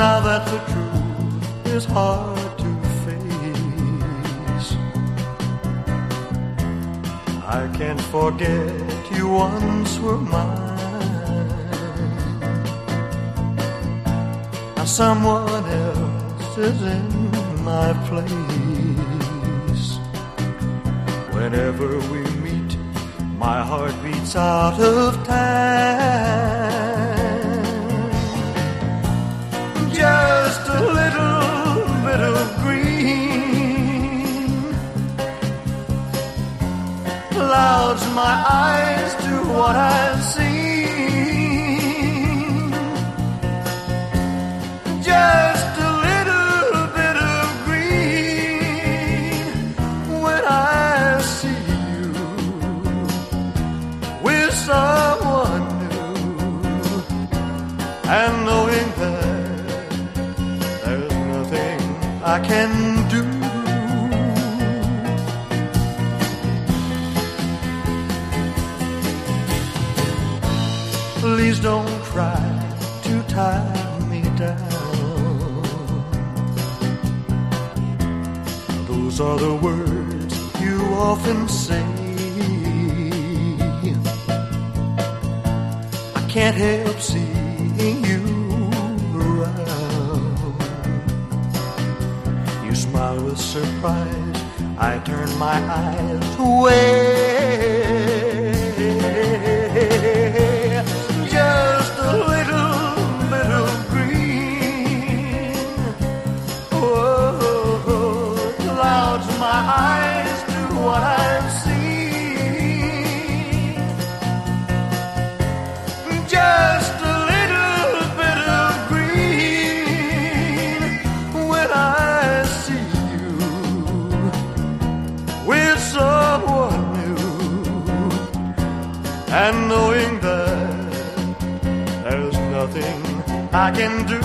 Now that the truth is hard to face, I can't forget you once were mine. Now someone else is in my place. Whenever we meet, my heart beats out of time. Clouds my eyes to what I've seen. Just a little bit of green when I see you with someone new, and knowing that there's nothing I can Please don't try to tie me down. Those are the words you often say. I can't help seeing you around. You smile with surprise. I turn my eyes away. What I see. Just a little bit of green when I see you with someone new, and knowing that there's nothing I can do.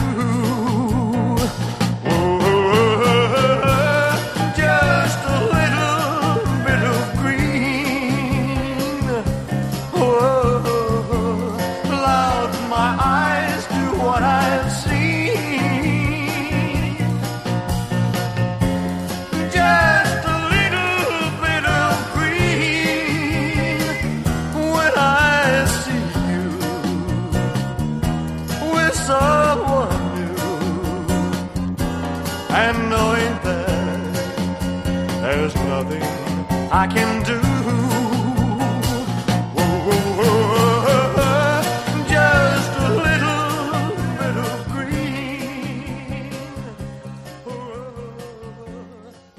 And knowing that there's nothing I can do.